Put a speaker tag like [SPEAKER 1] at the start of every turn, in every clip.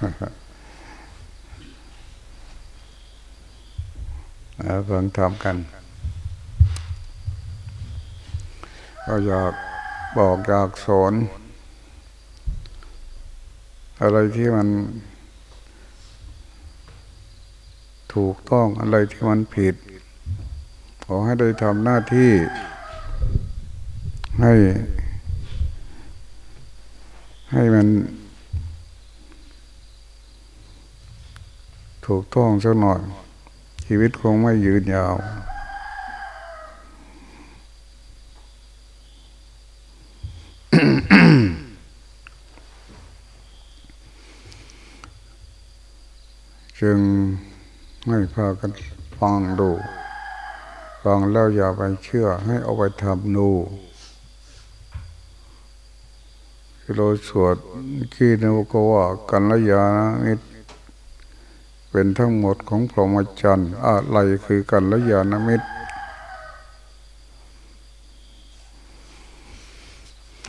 [SPEAKER 1] เพิ่งทำกัน ก็อยากบอกอยากสอนอะไรที่มัน ถูกต้องอะไรที่มันผิด ขอให้ได้ทำหน้าที่ให้ ให้มัน ถูกต้องสักหน่อย ชีวิตคงไม่ยืนยาว จึงให้พากันฟังดูฟังแล้วอย่าไปเชื่อให้เอาไปทำดูเราสวดขี้นวก็ว่ากันละยานะมิตร เป็นทั้งหมดของพรหมจรรย์อะไรคือกันละยาณมิตร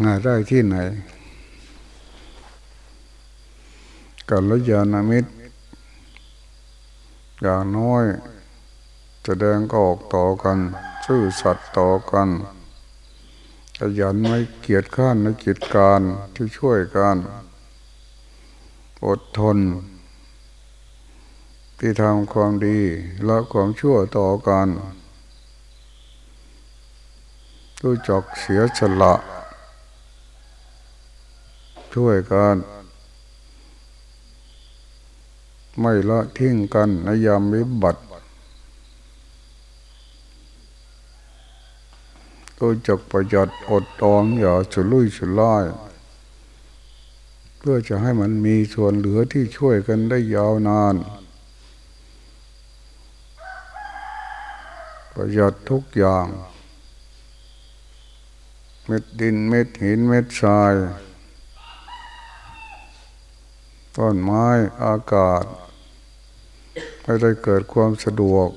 [SPEAKER 1] หาได้ที่ไหนกันละยาณมิตร อย่างน้อยแสดงออกต่อกันชื่อสัตว์ต่อกันขยันไม่เกียจข้านในกิจการที่ช่วยกัน อดทน ที่ทำความดีละความชั่วต่อกันรู้จักเสียสละ ช่วยกัน ไม่ละทิ้งกันในยามวิบัติรู้จักประหยัดอดตอมอย่าสุรุ่ยสุร่ายเพื่อจะให้มันมีส่วนเหลือที่ช่วยกันได้ยาวนาน ประหยัดทุกอย่าง เม็ดดินเม็ดหินเม็ดทราย ต้นไม้อากาศให้ได้เกิดความสะดวก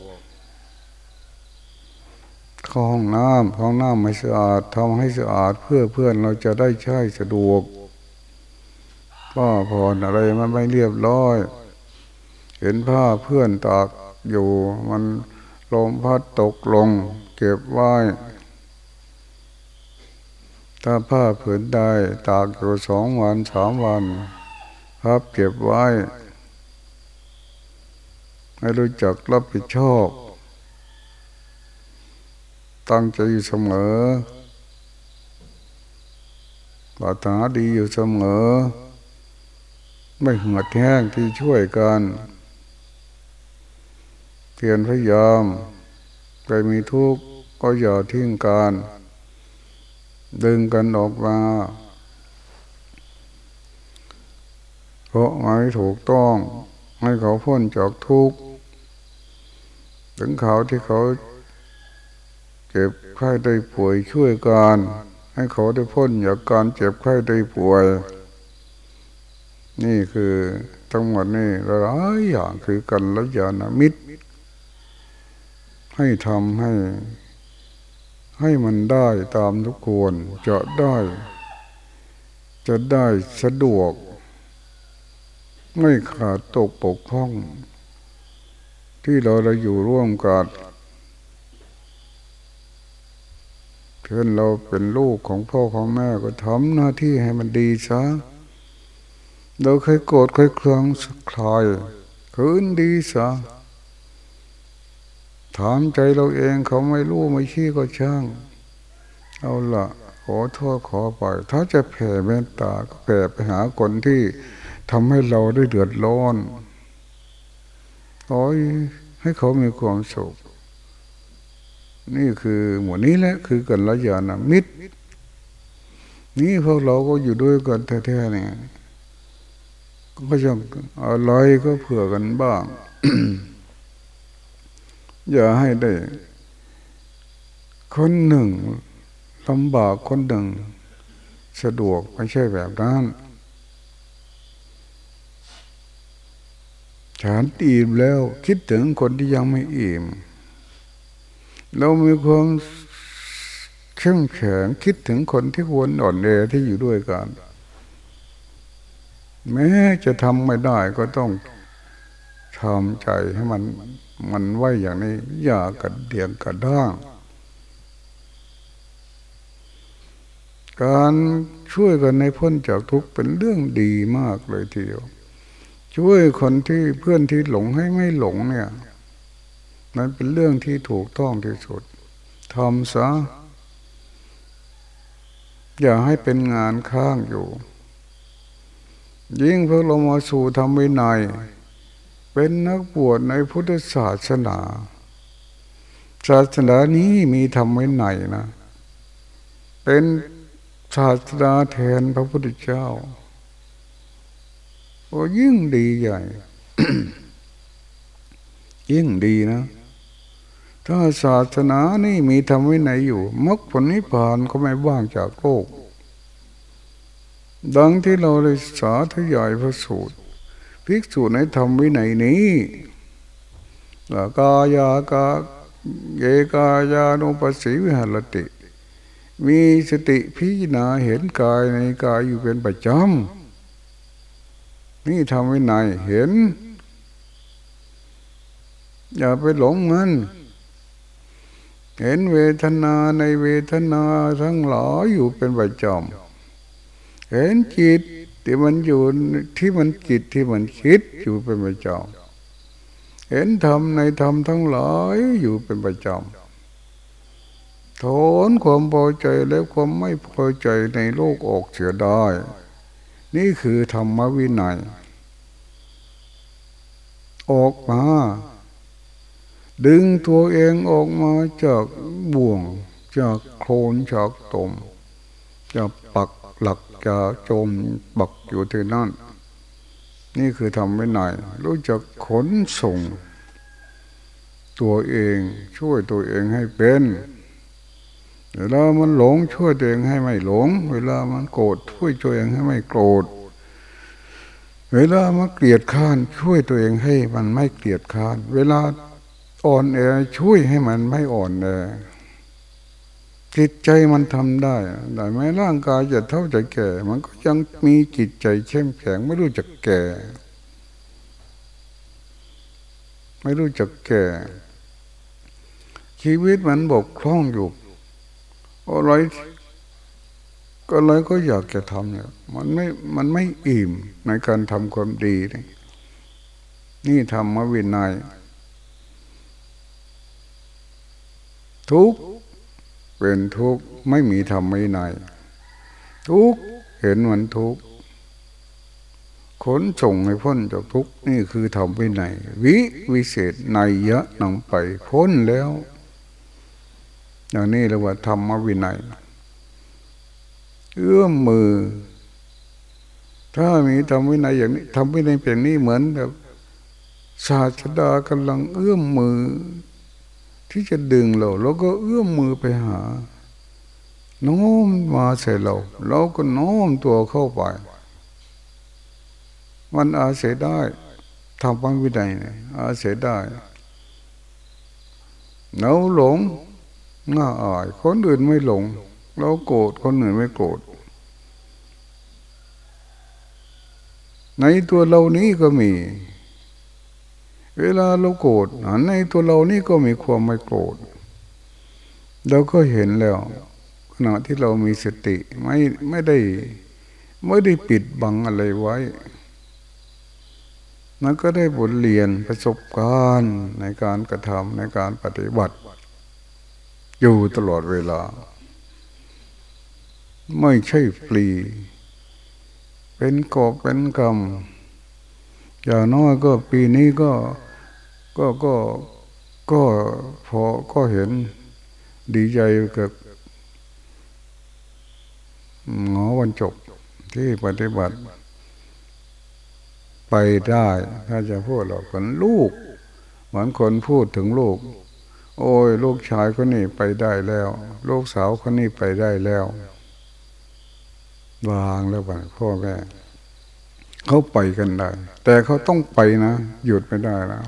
[SPEAKER 1] เข้าห้องน้ำห้องน้ำไม่สะอาดทำให้สะอาดเพื่อเพื่อนเราจะได้ใช้สะดวกผ้าผ่อนอะไรมันไม่เรียบร้อย เห็นผ้าเพื่อนตากอยู่มัน ลมพัดตกลง เก็บไว้ ถ้าผ้าผืนใดตากอยู่สองวันสามวันครับเก็บไว้ ให้รู้จักรับผิดชอบ ตั้งใจอยู่เสมอปรารถนาดีอยู่เสมอ ไม่หือดแห้งที่ช่วยกัน เพียรพยายามใครมีทุกข์ก็อย่าทิ้งกันดึงกันออกมา เพราะไม่ถูกต้อง ให้เขาพ้นจากทุกข์ถึงเขาที่เขาเจ็บไข้ได้ป่วยช่วยกันให้เขาได้พ้นจากการเจ็บไข้ได้ป่วย นี่คือทั้งหมดนี่หลายอย่างคือกันละยานามิตร ให้ทำให้ ให้มันได้ตามทุกคนจะได้ จะได้สะดวก ไม่ขาดตกปกพ้อง ที่เราเราอยู่ร่วมกันเพื่อนเราเป็นลูกของพ่อของแม่ก็ทำหน้าที่ให้มันดีซะเราเคยโกรธเคยเครืองคลายคืนดีซะ ถามใจเราเองเขาไม่รู้ไม่ชี้ก็ช่าง เอาละขอโทษขอไปถ้าจะแผ่เมตตาก็แผ่ไปหาคนที่ทำให้เราได้เดือดร้อนโอ้ยให้เขามีความสุข นี่คือหมวดนี้แหละคือกันละยานะมิตร นี่พวกเราก็อยู่ด้วยกันแท้ๆเนี่ยก็จะอะไรก็เผื่อกันบ้าง อย่าให้ได้ คนหนึ่งลำบากคนหนึ่ง สะดวกไม่ใช่แบบนั้นฉันอิ่มแล้วคิดถึงคนที่ยังไม่อิ่ม เรามีความเข้มแข็งคิดถึงคนที่วนอ่อนแอที่อยู่ด้วยกัน แม้จะทำไม่ได้ก็ต้องทำใจให้มัน มันไว้อย่างนี้ อย่ากระเดียงกระด้างการช่วยกันในพ้นจากทุกข์เป็นเรื่องดีมากเลยทีเดียว ช่วยคนที่เพื่อนที่หลงให้ไม่หลงเนี่ยนั้นเป็นเรื่องที่ถูกต้องที่สุดทำซะอย่าให้เป็นงานข้างอยู่ ยิ่งพวกเรามาสู่ทำวินัย เป็นนักบวชในพุทธศาสนา ศาสนานี้มีทำไว้ไหนนะ เป็นศาสนาแทนพระพุทธเจ้าโอ้ยิ่งดีใหญ่ ยิ่งดีนะ ถ้าศาสนานี่มีทำไว้ไหนอยู่มรรคผลนิพพานก็ไม่ว่างจากโลกดังที่เราเลยสาธยายพระสูตร ภิกษุในธรรมวินัยนี้กายากาเยกายานุปัสสิวิหารติ มีสติพิจารณาเห็นกายในกายอยู่เป็นประจำนี่ทำวินัยเห็น อย่าไปหลงมันเห็นเวทนาในเวทนาทั้งหลายอยู่เป็นประจำเห็นจิต ที่มันอยู่ที่มันจิตที่มันคิดอยู่เป็นประจำเห็นธรรมในธรรมทั้งหลายอยู่เป็นประจำถอนความพอใจและความไม่พอใจในโลกออกเสียได้ นี่คือธรรมวินัย ออกมา ดึงตัวเองออกมาจากบ่วงจากโคลนจากตมจากปักหลัก จะจมบักอยู่ที่นั่น นี่คือทำไม่ไหนรู้จักขนส่ง ตัวเองช่วยตัวเองให้เป็นเวลามันหลงช่วยตัวเองให้ไม่หลง เวลามันโกรธช่วยตัวเองให้ไม่โกรธ เวลามันเกลียดข้านช่วยตัวเองให้มันไม่เกลียดข้าน เวลาอ่อนแอช่วยให้มันไม่อ่อนแอ จิตใจมันทำได้แต่แม้ร่างกายจะเท่าจะแก่ มันก็ยังมีจิตใจเข้มแข็งไม่รู้จักแก่ ไม่รู้จักแก่ ชีวิตมันบกพร่องอยู่อะไรก็อะไรก็อยากจะทำเนี่ยมันไม่มันไม่อิ่มในการทำความดี นี่นี่ทำมาวินัยทุก เป็นทุกข์ไม่มีธรรมไม่ในทุกข์เห็นมันทุกข์ขนส่งให้พ้นจากทุกข์นี่คือธรรมไม่ในวิวิเศษในยะนำไปพ้นแล้วอย่างนี้เรียกว่าธรรมวินัยเอื้อมมือ ถ้ามีธรรมวินัยอย่างนี้ธรรมวินัยเป็นนี้เหมือนแบบศาสดากำลังเอื้อมมือ ที่จะดึงเราเราก็เอื้อมมือไปหาโน้มมาใส่เรา เราก็โน้มตัวเข้าไป มันอาศัยได้ทำบางวินัยเนี่ยอาศัยได้เราหลงง่าอายคนอื่นไม่หลง เราโกรธคนอื่นไม่โกรธในตัวเรานี้ก็มี เวลาเราโกรธในตัวเรานี่ก็มีความไม่โกรธเราก็เห็นแล้วขณะที่เรามีสติไม่ไม่ได้ไม่ได้ปิดบังอะไรไว้มันก็ได้บทเรียนประสบการณ์ในการกระทำในการปฏิบัติ อยู่ตลอดเวลา ไม่ใช่ฟรีเป็นกอบเป็นกรรม อย่างน้อยก็ปีนี้ก็ก็ก็ก็พอก็เห็นดีใจกับหงอวันจบที่ปฏิบัติ ไปได้ ถ้าจะพูดหรอกคนลูก เหมือนคนพูดถึงลูก โอ้ย ลูกชายคนนี้ไปได้แล้ว ลูกสาวคนนี้ไปได้แล้ว วางแล้วไปพ่อแม่ เขาไปกันได้ แต่เขาต้องไปนะ หยุดไม่ได้แล้ว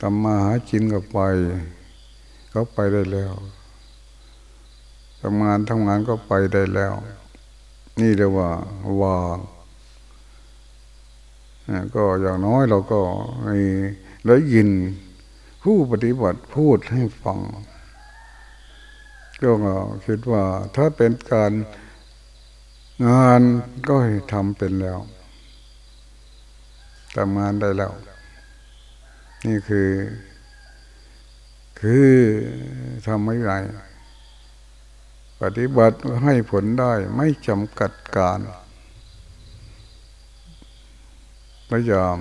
[SPEAKER 1] ทำมาหาจินก็ไป เขาไปได้แล้วทำงานทำงานก็ไปได้แล้ว นี่เรียกว่าวางก็อย่างน้อยเราก็ได้ยินผู้ปฏิบัติพูดให้ฟังก็คิดว่าถ้าเป็นการงานก็ทำเป็นแล้ว ทำงานได้แล้ว นี่คือ คือทำไม่ไรปฏิบัติให้ผลได้ไม่จำกัดการพยายาม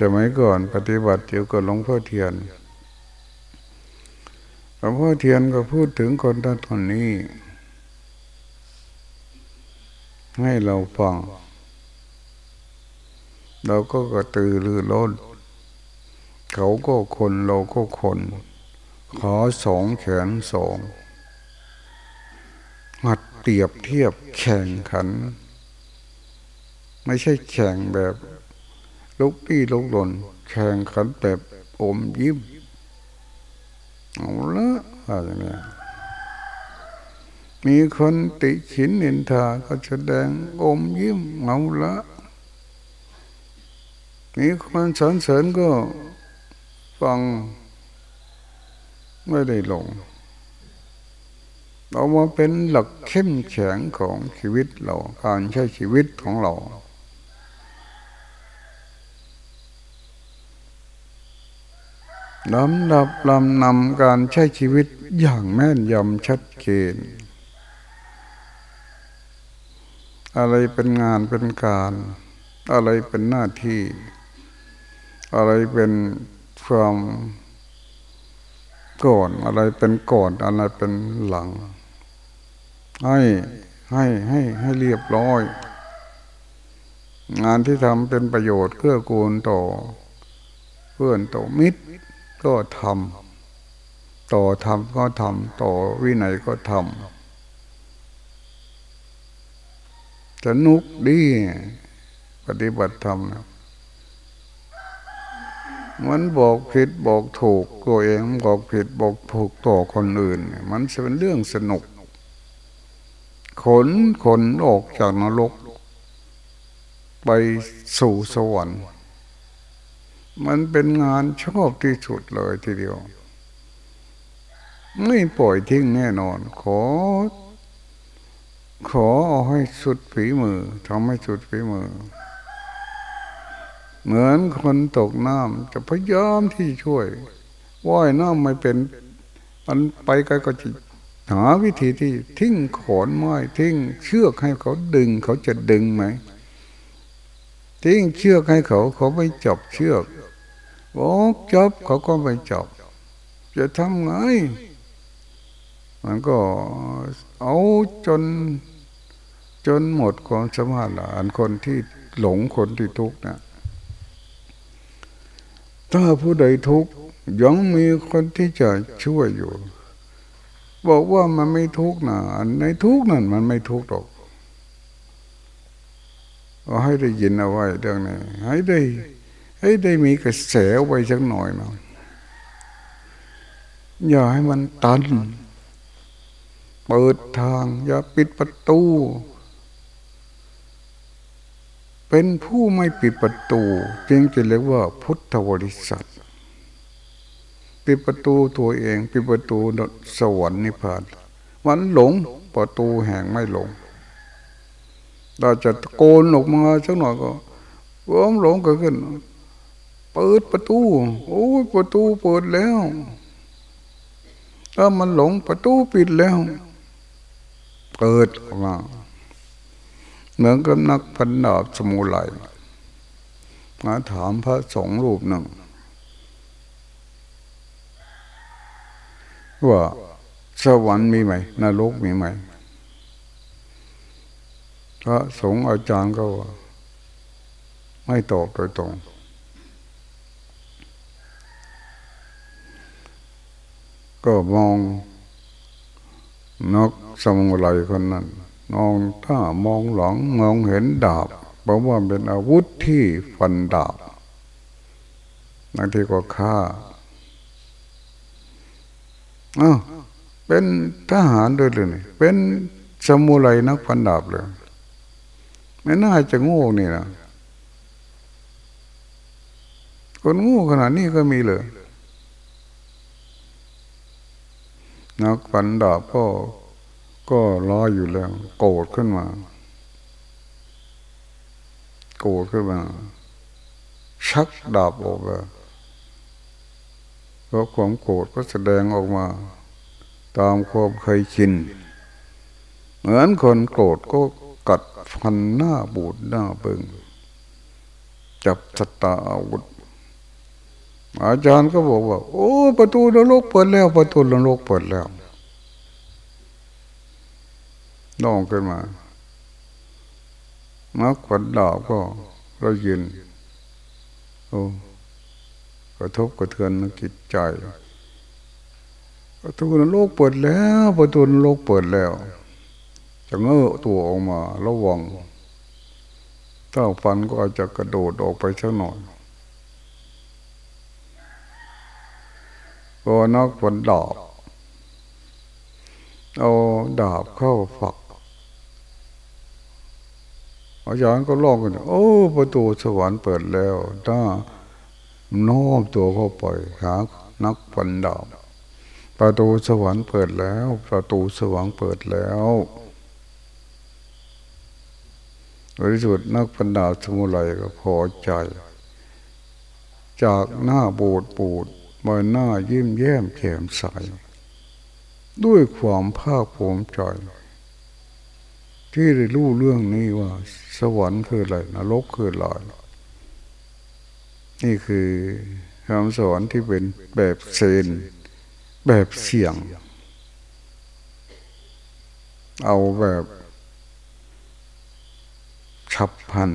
[SPEAKER 1] สมัยก่อนปฏิบัติเกี่ยวกับหลวงพ่อเทียน หลวงพ่อเทียนก็พูดถึงคนท่านคนนี้ ให้เราฟัง เราก็กระตือรือร้นเขาก็คนเราก็คน ขอสองแขนสองหัดเปรียบเทียบแข่งขัน ไม่ใช่แข่งแบบลุกที่ลุกหล่นแข่งขันแบบอมยิ้มเอาละอะไรเนี่ย มีคนติฉินนินทาก็แสดงอมยิ้มเอาละมีคนสรรเสริญก็ฟังไม่ได้หลงเรามาเป็นหลักเข้มแข็งของชีวิตเราการใช้ชีวิตของเรา ลำดับลำนำการใช้ชีวิตอย่างแม่นยำชัดเจน อะไรเป็นงานเป็นการ อะไรเป็นหน้าที่ อะไรเป็นความก่อนอะไรเป็นก่อนอะไรเป็นหลัง ให้ให้ให้ให้เรียบร้อย งานที่ทำเป็นประโยชน์เพื่อกูลต่อ เพื่อนต่อมิตรก็ทำต่อทำก็ทำต่อวินัยก็ทำ สนุกดีปฏิบัติธรรมนะมันบอกผิดบอกถูกตัวเองบอกผิดบอกถูกต่อคนอื่น มันจะเป็นเรื่องสนุก ขนขนออกจากนรก ไปสู่สวรรค์มันเป็นงานชอบที่สุดเลยทีเดียว ไม่ปล่อยทิ้งแน่นอน ขอ ขอเอาให้สุดฝีมือทำให้สุดฝีมือ เหมือนคนตกน้ำจะพยายามที่ช่วยว่ายน้ำไม่เป็นมันไปไกลก็จะหาวิธีที่ทิ้งขอนไม้ทิ้งเชือกให้เขาดึงเขาจะดึงไหมทิ้งเชือกให้เขาเขาไม่จับเชือกบอกจับเขาก็ไม่จับจะทำไง มันก็เอาจนจนหมดความสมารถอันคนที่หลงคนที่ทุกข์นะถ้าผู้ใดทุกข์ยังมีคนที่จะช่วยอยู่ บอกว่ามันไม่ทุกข์นะในทุกข์นั่นมันไม่ทุกข์หรอกก็ให้ได้ยินเอาไว้เรื่องนี้ให้ได้ให้ได้มีกระแสไว้สักหน่อยนะอย่าให้มันตัน เปิดทาง อย่าปิดประตู เป็นผู้ไม่ปิดประตูเพียงจะเรียกว่าพุทธบริษัทปิดประตูตัวเองปิดประตูสวรรค์นิพพานมันหลงประตูแห่งไม่หลง เราจะโกนออกมาสักหน่อยก็ว่มหลงเก็ขึ้น เปิดประตู โอ้ประตูเปิดแล้วถ้ามันหลงประตูปิดแล้ว เปิดออกมาเหมือนกับนักพันดาบสมุไรมาถามพระสงฆ์รูปหนึ่ง ว่าสวรรค์มีไหมนรกมีไหม พระสงฆ์อาจารย์ก็ว่า ไม่ตอบโดยตรงก็มอง นักสมุไรคนนั้นมองถ้ามองหลังมองเห็นดาบเพราะว่าเป็นอาวุธที่ฟันดาบบางทีก็ฆ่าอ้าวเป็นทหารด้วยเลยเป็นสมุไรนักพันดาบเลยไม่น่าจะโง่นี่นะคนโง่ขนาดนี้ก็มีเลย นักพันดาบก็ก็รออยู่แล้ว โกรธขึ้นมา โกรธขึ้นมา ชักดาบออกเลยเพราะความโกรธก็แสดงออกมา ตามความเคยชินเหมือนคนโกรธก็กัดฟันหน้าบูดหน้าเบิงจับสตาอาวุธ อาจารย์ก็บอกว่า โอ้ ประตูนรกเปิดแล้ว ประตูนรกเปิดแล้วน้องขึ้นมานักขวัญดาบก็เรายิน โอ้กระทบกระเทือนจิตใจประตูนรกเปิดแล้วประตูนรกเปิดแล้วจะเงื้อตัวออกมาระวังถ้าฟันก็อาจจะกระโดดออกไปสักหน่อย ก็นักฝันดาบเอาดาบเข้าฝักอาจารย์ก็ร้องกัน โอ้ประตูสวรรค์เปิดแล้ว ถ้าน้อมตัวเข้าไปหานักฝันดาบประตูสวรรค์เปิดแล้ว ประตูสวรรค์เปิดแล้วบริสุทธิ์นักพันดาสมุไรก็พอใจ จากหน้าบูดปูด มาหน้ายิ้มแย้มแจ่มใสด้วยความภาคภูมิใจที่ได้รู้เรื่องนี้ว่า สวรรค์คืออะไรนรกคืออะไรนี่คือคำสอนที่เป็นแบบเซนแบบเสี่ยง เอาแบบฉับพัน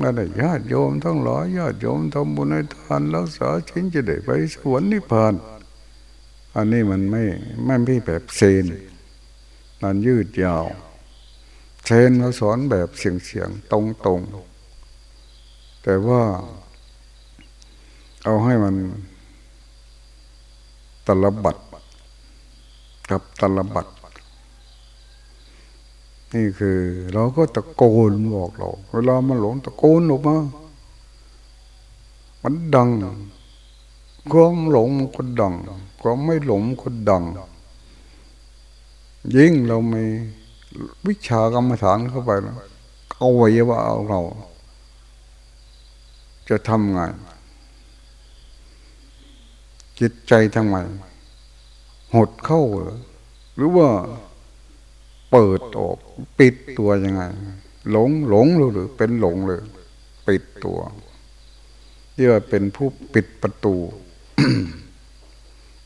[SPEAKER 1] นั่นแหละญาติโยมทั้งหลายญาติโยมทำบุญในทานแล้วสาชินจะได้ไปสวรรค์นิพพาน อันนี้มันไม่ไม่ไม่แบบเซนมันยืดยาวเซนเขาสอนแบบเสียงเสียงตรงตรงแต่ว่า เอาให้มันตลบัดกับตลบัด นี่คือ เราก็ตะโกนบอกเราเวลามันหลงตะโกนออกมา มันดังความหลงมันก็ดังความไม่หลงก็ดัง ยิ่งเราไม่วิชากรรมฐานเข้าไปแล้วเอาไว้ว่าเอาเรา จะทำไงจิตใจทำไมหดเข้าหรือว่า เปิดออก ปิดตัวยังไง หลงหลงหรือเป็นหลงเลย ปิดตัวเรียกว่าเป็นผู้ปิดประตู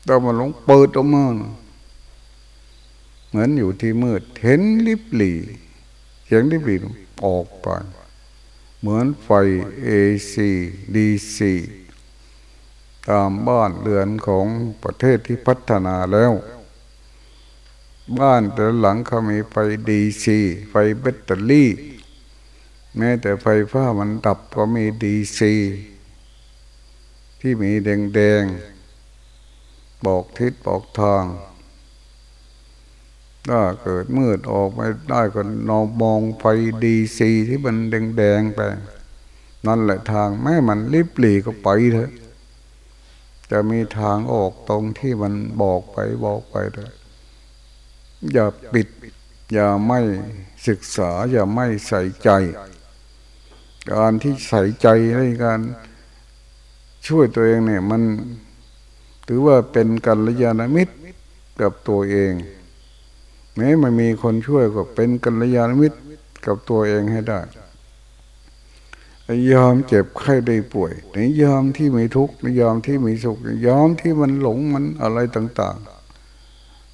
[SPEAKER 1] เรามาหลงเปิดออกมาเหมือนอยู่ที่มืด เห็นลิบหลีแสงริบหรี่ออกไป เหมือนไฟ AC DC ตามบ้านเรือนของประเทศที่พัฒนาแล้ว บ้านแต่ละหลังเขามีไฟ DC ไฟแบตเตอรี่ แม้แต่ไฟฟ้ามันดับก็มี DC ที่มีแดงแดงบอกทิศบอกทาง ถ้าเกิดมืดออกไม่ได้ก็นอนมองไฟดีซีที่มันแดงแดงไป นั่นแหละทางแม้มันรีบหลีก็ไปเถอะจะมีทางออกตรงที่มันบอกไปบอกไปเลย อย่าปิด อย่าไม่ศึกษา อย่าไม่ใส่ใจ การที่ใส่ใจในการช่วยตัวเองเนี่ยมันถือว่าเป็นกัลยาณมิตรกับตัวเองแม้ไม่มีคนช่วยก็เป็นกัลยาณมิตรกับตัวเองให้ได้ยอมเจ็บไข้ได้ป่วยในยอมที่มีทุกข์ในยอมที่มีสุขยอมที่มันหลงมันอะไรต่าง ๆ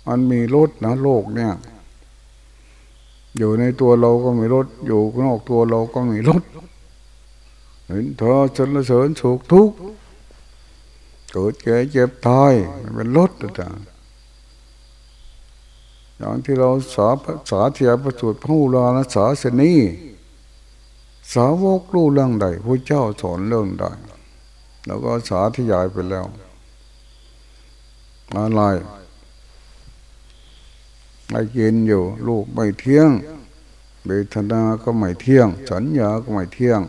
[SPEAKER 1] มันมีรถนะโลกเนี่ย อยู่ในตัวเราก็มีรถ อยู่นอกตัวเราก็มีรถเห็นเธอสรรเสริญสุขทุกข์เกิดแก่เจ็บตายมันเป็นรถต่างอย่างที่เราสาสาเทียประสูตรผู้ลานะสาสนีสาวกรู้เรื่องใดพระเจ้าสอนเรื่องใดแล้วก็สาธยายไปแล้วอะไร ไม่กินอยู่ ลูกไม่เที่ยงเวทนาก็ไม่เที่ยง สัญญาก็ไม่เที่ยง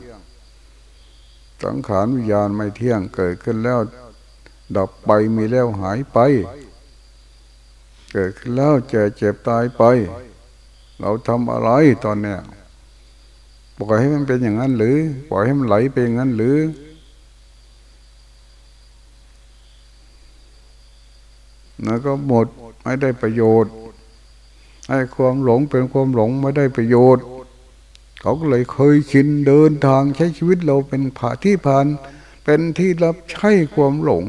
[SPEAKER 1] สังขารวิญญาณไม่เที่ยงเกิดขึ้นแล้ว ดับไปมีแล้วหายไป เกิดขึ้นแล้วเจ็บเจ็บตายไป เราทำอะไรตอนเนี้ยปล่อยให้มันเป็นอย่างนั้นหรือ ปล่อยให้มันไหลไปอย่างนั้นหรือแล้วก็หมดไม่ได้ประโยชน์ ให้ความหลงเป็นความหลงไม่ได้ประโยชน์ เขาก็เลยเคยชินเดินทางใช้ชีวิตเราเป็นผ่าที่ผ่านเป็นที่รับใช้ความหลง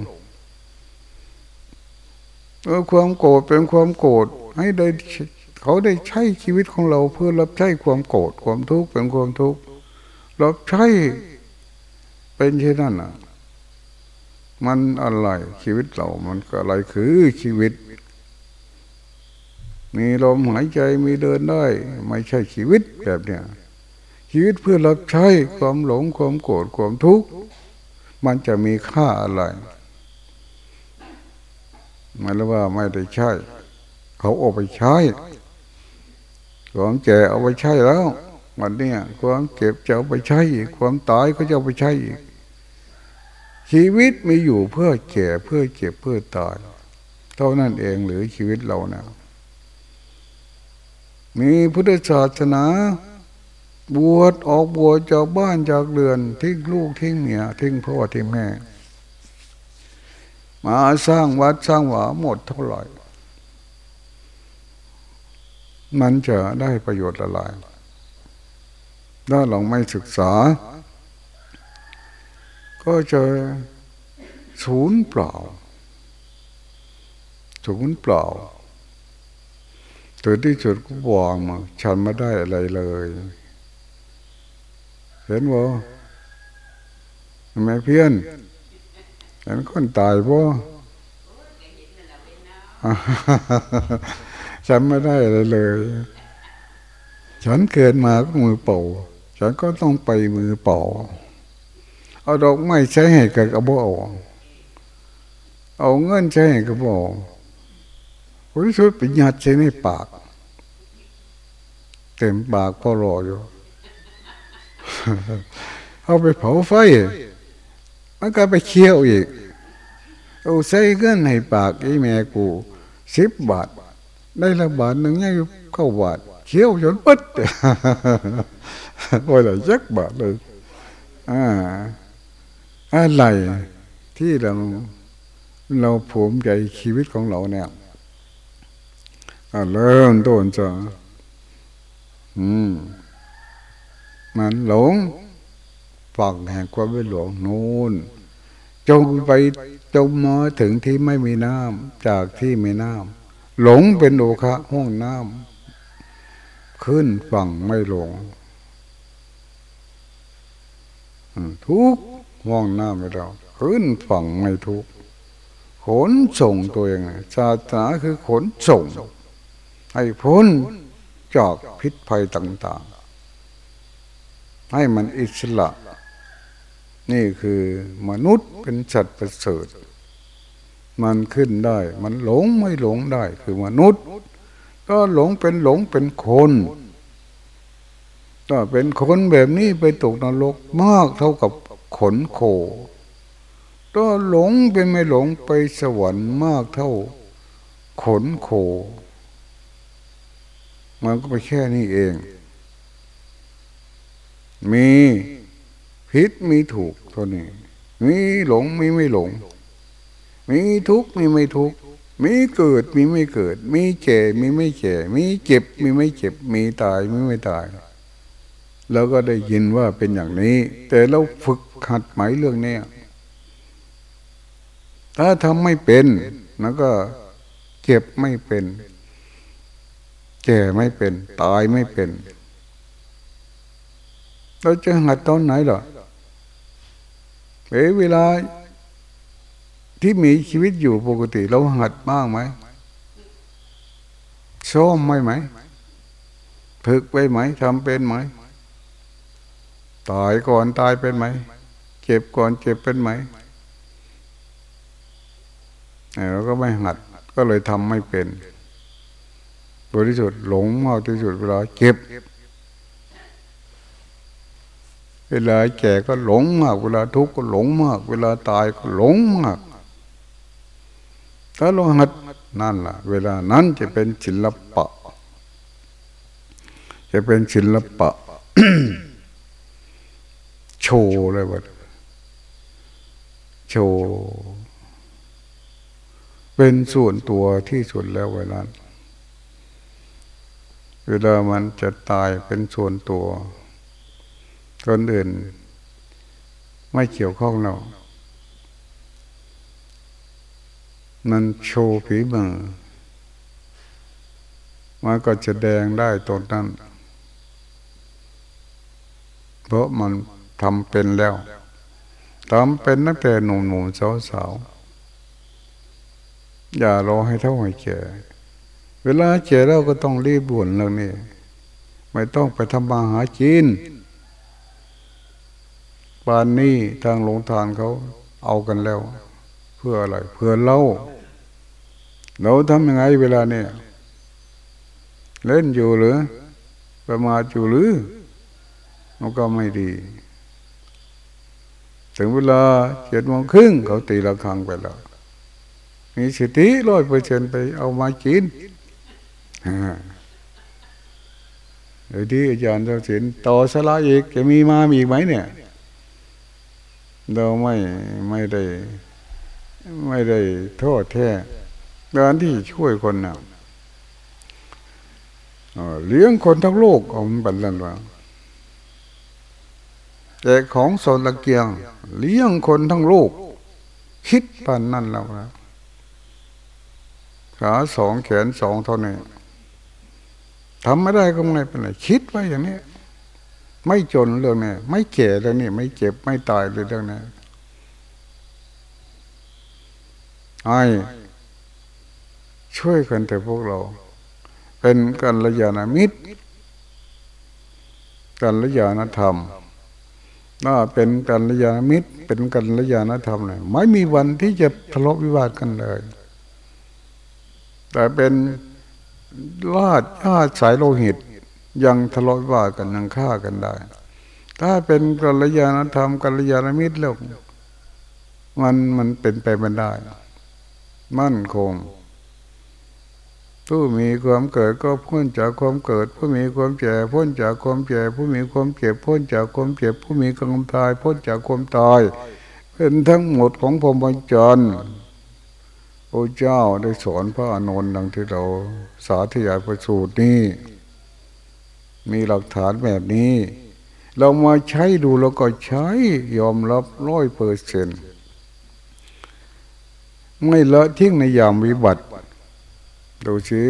[SPEAKER 1] เออความโกรธเป็นความโกรธให้ได้เขาได้ใช้ชีวิตของเราเพื่อรับใช้ความโกรธความทุกข์เป็นความทุกข์รับใช้เป็นเช่นนั้นอะ มันอะไรชีวิตเรา มันก็อะไรคือชีวิต มีลมหายใจมีเดินได้ ไม่ใช่ชีวิตแบบเนี้ยชีวิตเพื่อรับใช้ความหลงความโกรธความทุกข์มันจะมีค่าอะไรไม่รู้ว่าไม่ได้ใช้เขาเอาไปใช้ความแก่เอาไปใช้แล้ววันนี้ความเก็บจะเอาไปใช้อีกความตายก็จะเอาไปใช้อีก ชีวิตมีอยู่เพื่อแก่เพื่อเจ็บเพื่อตาย เท่านั้นเองหรือชีวิตเราเนะ มีพุทธศาสนา บวชออกบวชจากบ้านจากเรือนทิ้งลูกทิ้งเมียทิ้งพ่อทิ้งแม่ มาสร้างวัดสร้างหวาหมดเท่าไหร่มันจะได้ประโยชน์อะไรถ้าเราไม่ศึกษา ก็จะศูนย์เปล่าศูนย์เปล่า ตัวที่จุดก็วางมาฉันไม่ได้อะไรเลย เห็นบ่ทำไมเพี้ยนเห็นคนตายบ่ฉันไม่ได้อะไรเลย ฉันเกิดมาก็มือเป่า ฉันก็ต้องไปมือเป่า เอาดอกไม้ใช้ให้กับกระบอกเอาเงินใช้ให้กระบอก ผลสุดไปยัดใช้ในปาก เต็มปากพอรออยู่เอาไปเผาไฟมันก็ไปเคี่ยวอีกเอาใส่เงินให้ปากไอ้แม่กูสิบบาท ได้ละบาทหนึ่งยังเข้าบาทเคี่ยวจนปึ๊ดโอ้ยลยยักบาทเลยอ่าอะไรที่เราเราภูมิใจชีวิตของเราเนี่ย เริ่มต้นจะอืมมันหลงฝั่งแห่งความไม่หลงนู่นจงไปจมมาถึงที่ไม่มีน้ำจากที่มีน้ำหลงเป็นโอคะห้องน้ำขึ้นฝั่งไม่หลงทุกว่องน้าไม่เรา ขึ้นฝั่งไม่ทุกขนส่งตัวเองศาสนาคือขนส่ง ให้พ้นจากพิษภัยต่างๆ ให้มันอิสระ นี่คือมนุษย์เป็นสัตว์ประเสริฐ มันขึ้นได้ มันหลงไม่หลงได้ คือมนุษย์ ก็หลงเป็นหลงเป็นคนก็เป็นคนแบบนี้ไปตกนรกมากเท่ากับขนโคก็หลงเป็นไม่หลงไปสวรรค์มากเท่าขนโค มันก็ไปแค่นี้เอง มีผิดมีถูกเท่านี้ มีหลงมีไม่หลง มีทุกข์มีไม่ทุกข์ มีเกิดมีไม่เกิด มีเจ็บมีไม่เจ็บมีเจ็บมีไม่เจ็บ มีตายมีไม่ตายเราก็ได้ยินว่าเป็นอย่างนี้ แต่เราฝึกขัดไหมเรื่องนี้ถ้าทำไม่เป็นแล้วก็เจ็บไม่เป็น แก่ไม่เป็น ตายไม่เป็นเราจะหัดตอนไหนหรอเวลาที่มีชีวิตอยู่ปกติ เราหัดบ้างไหมซ้อมไหมไหมฝึกไปไหมทำเป็นไหมตายก่อนตายเป็นไหม เจ็บก่อนเจ็บเป็นไหมเราก็ไม่หัดก็เลยทำไม่เป็น บริสุทธิ์หลงมากที่สุดเวลาเก็บ เวลาแก่ก็หลงมาก เวลาทุกข์ก็หลงมาก เวลาตายก็หลงมาก ถ้าเราหัดนั่นล่ะ เวลานั้นจะเป็นศิลปะ จะเป็นศิลปะ โชว์เลยว่าโชว์เป็นส่วนตัวที่สุดแล้วเวลา เวลามันจะตายเป็นส่วนตัวคนอื่น ไม่เกี่ยวข้องเรามันโชว์ผีมือมันก็จะแดงได้ตรงนั้น เพราะมันทำเป็นแล้วทำเป็นตั้งแต่หนุ่มๆสาวๆอย่ารอให้เท่าไหร่แก่ เวลาแก่เราก็ต้องรีบบ่นเรื่องนี้ไม่ต้องไปทำมาหาจินปานนี้ทางหลงทานเขาเอากันแล้ว เพื่ออะไรเพื่อเล่าเราทำยังไงเวลาเนี่ยเล่นอยู่หรือประมาทอยู่หรือมันก็ไม่ดี ถึงเวลาเจ็ดโมงครึ่งเขาตีระฆังไปแล้ว มีสติร้อยเปอร์เซ็นไปเอามากิน เดี๋ยวที่อาจารย์เจ้าศิลต่อสละอีกจะมีมามีกไหมเนี่ย เราไม่ไม่ได้ ไม่ได้โทษแท้การที่ช่วยคนนะเลี้ยงคนทั้งโลกเอาบันลันว่าแต่ของสนตะเกียง เลี้ยงคนทั้งโลก คิดปันนั่นแล้วนะขาสองแขนสองเท่านี้ ทำไม่ได้ก็ไม่เป็นไรคิดไว้อย่างนี้ ไม่จนเรื่องนี้ไม่แก่เรื่องนี้ไม่เจ็บไม่ตายเลยเรื่องนี้ไอ้ช่วยกันแต่พวกเรา เป็นกัลยาณมิตรกัลยาณธรรมน่าเป็นกัลยาณมิตร เป็นกัลยาณธรรมเลยไม่มีวันที่จะทะเลาะวิวาทกันเลย แต่เป็น ลาดญาติสายโลหิต ยังทะเลาะวิวากันยังฆ่ากันได้ ถ้าเป็นกัลยาณธรรมกัลยาณมิตรแล้วมันมันเป็นไปไม่ได้ มั่นคงผู้มีความเกิดก็พ้นจากความเกิด ผู้มีความแก่พ้นจากความแก่ผู้มีความเจ็บพ้นจากความเจ็บผู้มีความตาย พ้นจากความตาย เป็นทั้งหมดของพรหมจรรย์ พระเจ้าได้สอนพระอานนท์ดังที่เราสาธยายประสูตรนี้มีหลักฐานแบบนี้ เรามาใช้ดูแล้วก็ใช้ยอมรับร้อยเปอร์เซ็นไม่ละทิ้งในยามวิบัติ ดูชี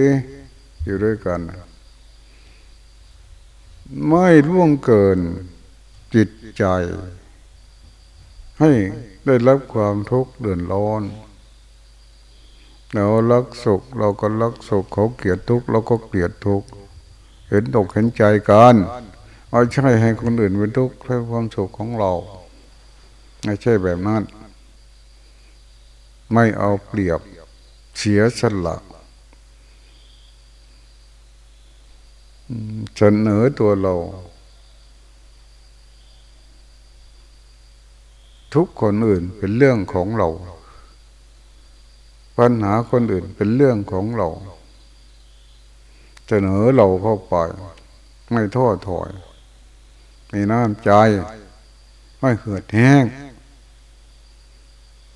[SPEAKER 1] อยู่ด้วยกัน ไม่ร่วงเกินจิตใจ ให้ได้รับความทุกข์เดือดร้อน เรารักสุขเราก็รักสุขเขาเกลียดทุกข์เราก็เกลียดทุกข์เห็นตกเห็นใจกันเอาใช่ให้คนอื่นเป็นทุกข์เพื่ความสุขของเราไม่ใช่แบบนั้น ไม่เอาเปรียบเสียสละเสนอตัวเรา ทุกคนอื่นเป็นเรื่องของเรา ปัญหาคนอื่นเป็นเรื่องของเราเสนอเราเข้าไป ไม่ท้อถอยมีน้ำใจ ไม่เหือดแห้ง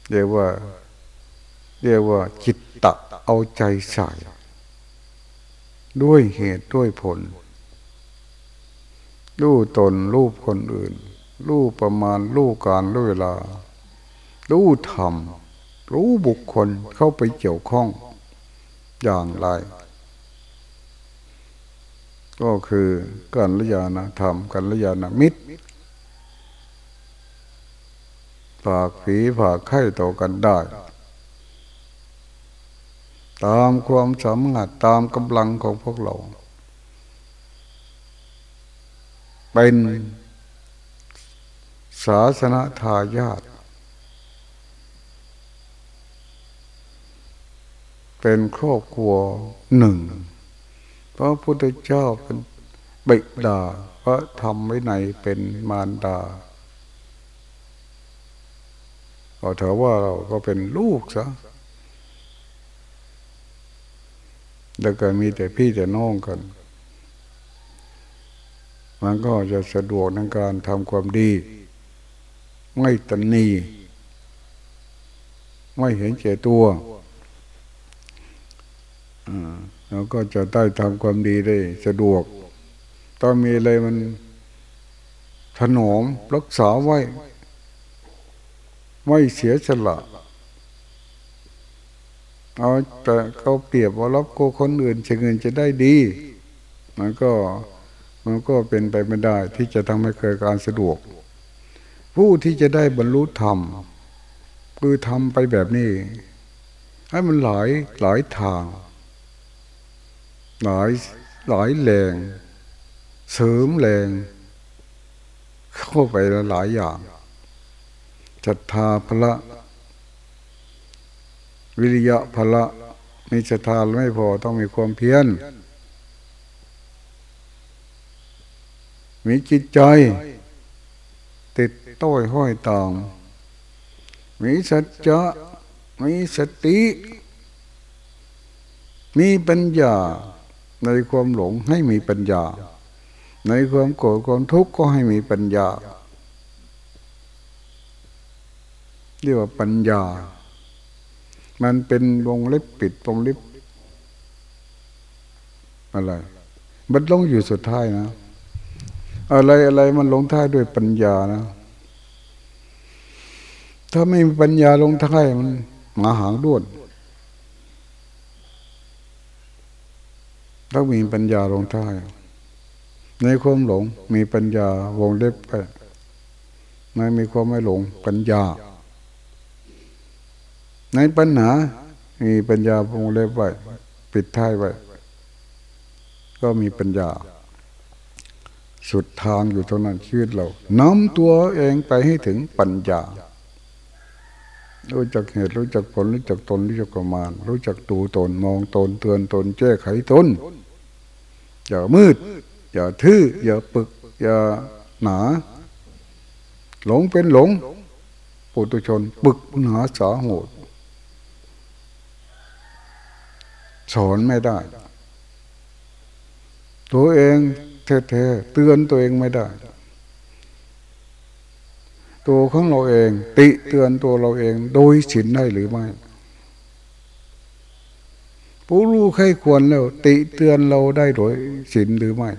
[SPEAKER 1] เรียกว่า เรียกว่าจิตตะเอาใจใส่ ด้วยเหตุด้วยผล รู้ตนรู้คนอื่น รู้ประมาณรู้การรู้เวลา รู้ธรรม รู้บุคคลเข้าไปเกี่ยวข้องอย่างไร ก็คือการละยานะธรรมการละยานะมิตรฝากผีฝากไข่ต่อกันได้ ตามความสามารถตามกำลังของพวกเรา เป็นศาสนาทายาท เป็นครอบครัวหนึ่งพระพุทธเจ้าเป็นบิดาพระธรรมไว้ในเป็นมารดาก็ถือว่าเราก็เป็นลูกซะแล้วก็มีแต่พี่แต่น้องกัน มันก็จะสะดวกในการทำความดี ไม่ตันนี ไม่เห็นเจตัว เราก็จะได้ทำความดีได้สะดวกตอนมีอะไรมันถนอมรักษาไว้ ไม่เสียสละเอาแต่เขาเปรียบว่ารับโกคนอื่นเชเงินจะได้ดี มันก็มันก็เป็นไปไม่ได้ที่จะทำให้เกิดการสะดวก ผู้ที่จะได้บรรลุธรรม คือทำไปแบบนี้ ให้มันหลายหลายทาง หลายหลายแรงเสริมแรง เข้าไปหลายอย่างศรัทธาพละวิริยะพละมีศรัทธาไม่พอต้องมีความเพียรมีจิตใจ ติดต้อยห้อยตามมีสัจจะมีสติ มีปัญญา ในความหลงให้มีปัญญา ในความโกรธความทุกข์ก็ให้มีปัญญา เรียกว่าปัญญา มันเป็นวงเล็บปิดวงเล็บอะไรมันลงอยู่สุดท้ายนะ อะไรอะไรมันลงท้ายด้วยปัญญานะ ถ้าไม่มีปัญญาลงท้ายมันหมาหางด้วน ต้องมีปัญญาลงท้ายในความหลงมีปัญญาวงเล็บไปไม่มีความไม่หลงปัญญา ในปัญหา มีปัญญาพงเล็บไว้ปิดท้ายไว้ก็มีปัญญา สุดทางอยู่เท่านั้นชีวิตเราน้อมตัวเองไปให้ถึงปัญญา รู้จักเหตุรู้จักผลรู้จักตนรู้จักประมาณ รู้จักดูตนมองตนเตือนตนแก้ไขตน อย่ามืด อย่าทื่ออย่าปึก อย่าหนา หลงเป็นหลงปุถุชนปึกหนาสาโหดสอนไม่ได้ ตัวเองแท้ๆเตือนตัวเองไม่ได้ ตัวของเราเอง ติเตือนตัวเราเอง โดยสินได้หรือไม่ ผู้รู้ใครควรแล้ว ติเตือนเราได้โดยสินหรือไม่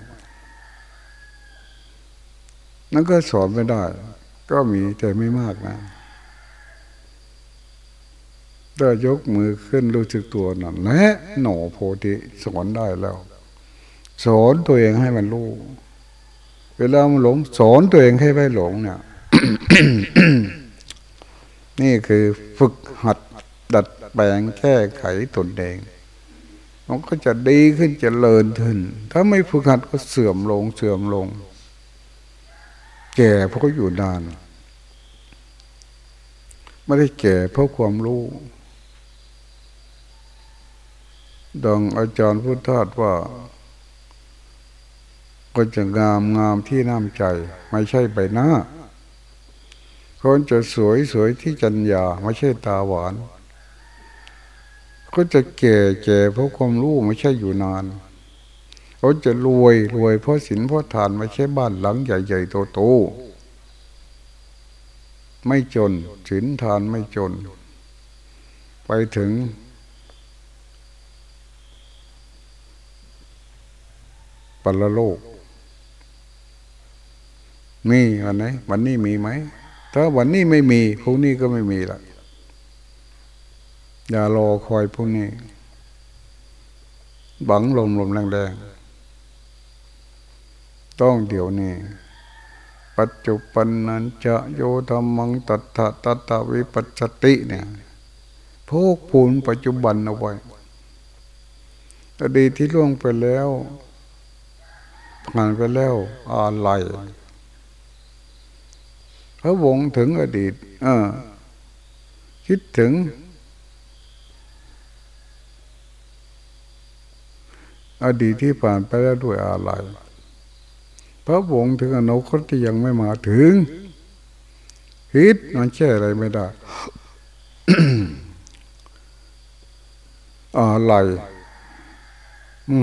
[SPEAKER 1] นั่นก็สอนไม่ได้ ก็มีแต่ไม่มากนะถ้ายกมือขึ้นรู้สึกตัวนั่นแหละหนอโพธิสอนได้แล้วสอนตัวเองให้มันรู้ เวลามันหลงสอนตัวเองให้ไม่หลงเนี่ย นี่คือฝึกหัดดัดแปลงแก้ไขตนเอง มันก็จะดีขึ้นจะเลินขึ้น ถ้าไม่ฝึกหัดก็เสื่อมลงเสื่อมลง แก่เพราะอยู่นาน ไม่ได้แก่เพราะความรู้ดังอาจารย์พุทธทาสว่า ก็จะงามงามที่น้ำใจ ไม่ใช่ใบหน้า คนจะสวยสวยที่จัญญาไม่ใช่ตาหวาน ก็จะแก่แก่เพราะความรู้ไม่ใช่อยู่นานเขาจะรวยรวยเพราะศีลเพราะทานไม่ใช่บ้านหลังใหญ่ๆโตๆไม่จนศีลทานไม่จน ไปถึง ปรโลกมีวันไหนวันนี้มีไหม ถ้าวันนี้ไม่มีพรุ่งนี้ก็ไม่มีละ อย่ารอคอยพรุ่งนี้ บังลมลมแรงๆ ต้องเดี๋ยวนี้ ปัจจุบันนั้นจะโยธรรมังตัทะตัตวิปัสสติเนี่ยพกพูนปัจจุบันเอาไว้อดีตที่ล่วงไปแล้วผ่านไปแล้วอะไรพระวงถึงอดีต เออ คิดถึง อดีตที่ผ่านไปแล้วด้วยอะไร พระวงศ์ถึงอนาคตที่ยังไม่มาถึงคิดมันแช่อะไรไม่ได้อะไร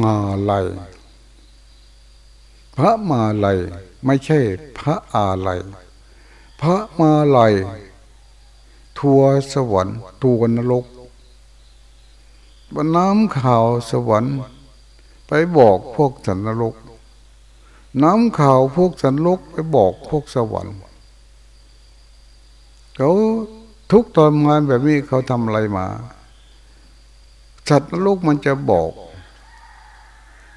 [SPEAKER 1] มาลัยพระมาลัยไม่ใช่พระอาลัยพระมาลัยทัวสวรรค์ทัวนรกบนน้ำข่าวสวรรค์ ไปบอกพวกสันนรกน้ำข่าวพวกสันนรกไปบอกพวกสวรรค์เขาทุกตอนงานแบบนี้เขาทำอะไรมา สัตว์นรกมันจะบอก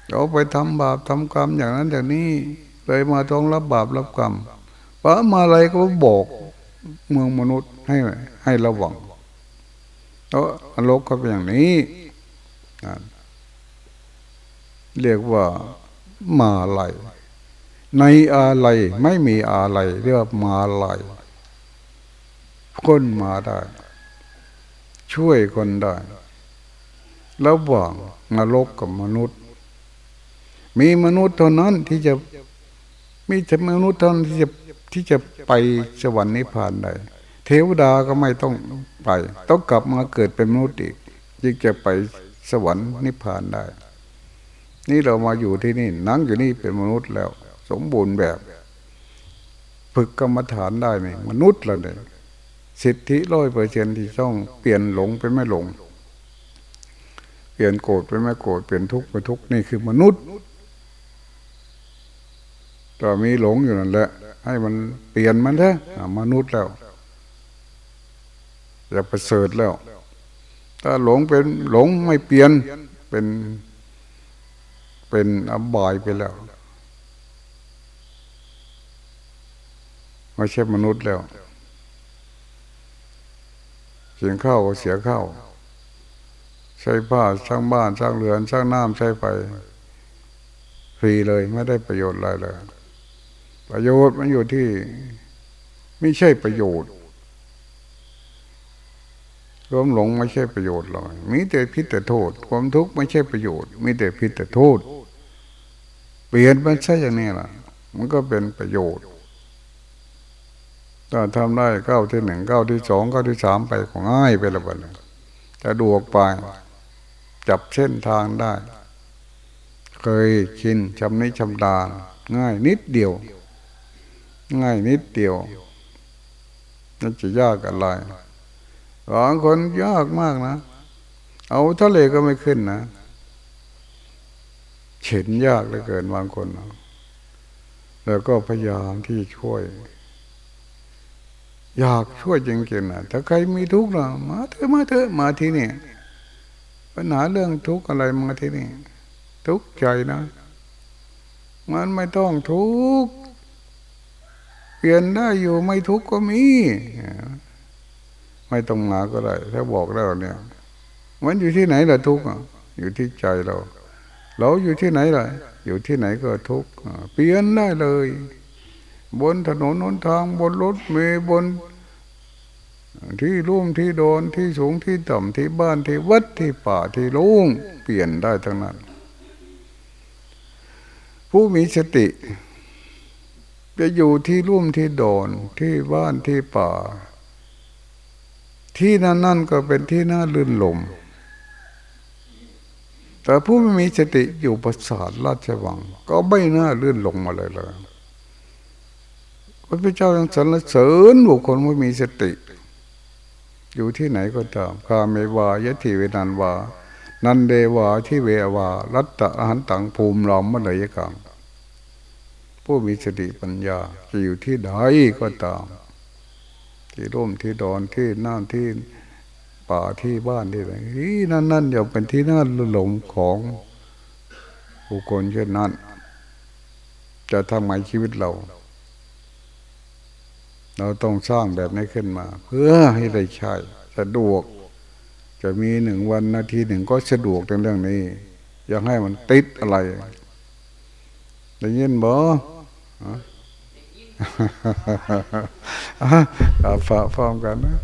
[SPEAKER 1] เขาไปทำบาปทำกรรมอย่างนั้นอย่างนี้เลยมาต้องรับบาปรับกรรมพระมาอะไรก็บอกเมืองมนุษย์ให้ให้ระวังเพราะนรกก็เป็นอย่างนี้ เรียกว่ามาลายในอะไรไม่มีอะไรเรียกว่ามาลายคนมาได้ ช่วยคนได้ระหว่างนรกกับมนุษย์ มีมนุษย์เท่านั้นที่จะมีแต่มนุษย์เท่านั้นที่จะที่จะไปสวรรค์นิพพานได้เทวดาก็ไม่ต้องไป ต้องกลับมาเกิดเป็นมนุษย์อีกจึงจะไปสวรรค์นิพพานได้ นี่เรามาอยู่ที่นี่ นั่งอยู่นี่เป็นมนุษย์แล้ว สมบูรณ์แบบฝึกกรรมฐานได้นี่มนุษย์ละเนี่ยสิทธิร้อยเปอร์เซ็นที่ต้องเปลี่ยนหลงเป็นไม่หลง เปลี่ยนโกรธเป็นไม่โกรธเปลี่ยนทุกข์เป็นทุกข์นี่คือมนุษย์ก็มีหลงอยู่นั่นแหละ ให้มันเปลี่ยนมันเถอะมนุษย์แล้วจะประเสริฐแล้ว ถ้าหลงเป็นหลงไม่เปลี่ยนเป็น เป็นอบายไปแล้วไม่ใช่มนุษย์แล้วเสียงข้าวก็เสียข้าวใช้ผ้าสร้างบ้านสร้างเรือนสร้างน้ำใช้ไฟฟรีเลยไม่ได้ประโยชน์อะไรเลย ประโยชน์มันอยู่ที่ ไม่ใช่ประโยชน์ ความหลงไม่ใช่ประโยชน์เลยมีแต่พิษแต่โทษ ความทุกข์ไม่ใช่ประโยชน์ มีแต่พิษแต่โทษ เปลี่ยนมันใช่อย่างนี้ล่ะ มันก็เป็นประโยชน์ถ้าทำได้เก้าที่หนึ่งเก้าที่สองเก้าที่สามไปของง่ายไปละบัดจะดวกไปจับเส้นทางได้ เคยชินชำนิชำดาง่ายนิดเดียว ง่ายนิดเดียวนั่นจะยากอะไร บางคนยากมากนะ เอาทะเลก็ไม่ขึ้นนะเข็นยากเหลือเกินบางคนแล้วก็พยายามที่ช่วย อยากช่วยจริงๆนะถ้าใครมีทุกข์นะมาเถอะมาเถอะมาที่นี่ปัญหาเรื่องทุกข์อะไรมาที่นี่ ทุกข์ใจนะ มันไม่ต้องทุกข์เปลี่ยนได้อยู่ไม่ทุกข์ก็มี ไม่ต้องมาก็ได้ ถ้าบอกแล้วเนี่ย มันอยู่ที่ไหนล่ะทุกข์อยู่ที่ใจเรา เราอยู่ที่ไหนล่ะ อยู่ที่ไหนก็ทุกข์เปลี่ยนได้เลย บนถนนหนทางบนรถเมล์บน ที่รุ่มที่โดนที่สูงที่ต่ำที่บ้านที่วัดที่ป่าที่ลุงเปลี่ยนได้ทั้งนั้น ผู้มีสติ จะอยู่ที่รุ่มที่โดนที่บ้านที่ป่า ที่นั่นนั่นก็เป็นที่น่าลื่นลม แต่ผู้ไม่มีสติอยู่ประสาทราชวัง ก็ไม่น่าลื่นลงมาเลยเลยพระพุทธเจ้ายังสรรเสริญบุคคลผู้มีสติ อยู่ที่ไหนก็ตามคาเมวายะทิเวนันวา นันเดวาที่เววา รัตตะหันตังภูมิลอมมะเลยกังผู้มีสติปัญญาจะอยู่ที่ใดก็ตาม ที่ร่มที่ดอนที่น้ำที่ป่าที่บ้านที่ไหนนั่นนั่นอย่าเป็นที่น่าหลงของบุคคลเช่นนั้น จะทำไงชีวิตเรา เราต้องสร้างแบบนี้ขึ้นมา เพื่อให้ได้ใช้สะดวก จะมีหนึ่งวันนาทีหนึ่งก็สะดวกในเรื่องนี้ อยากให้มันติดอะไรได้ยินบ่ ฝากฟ้องกันนะ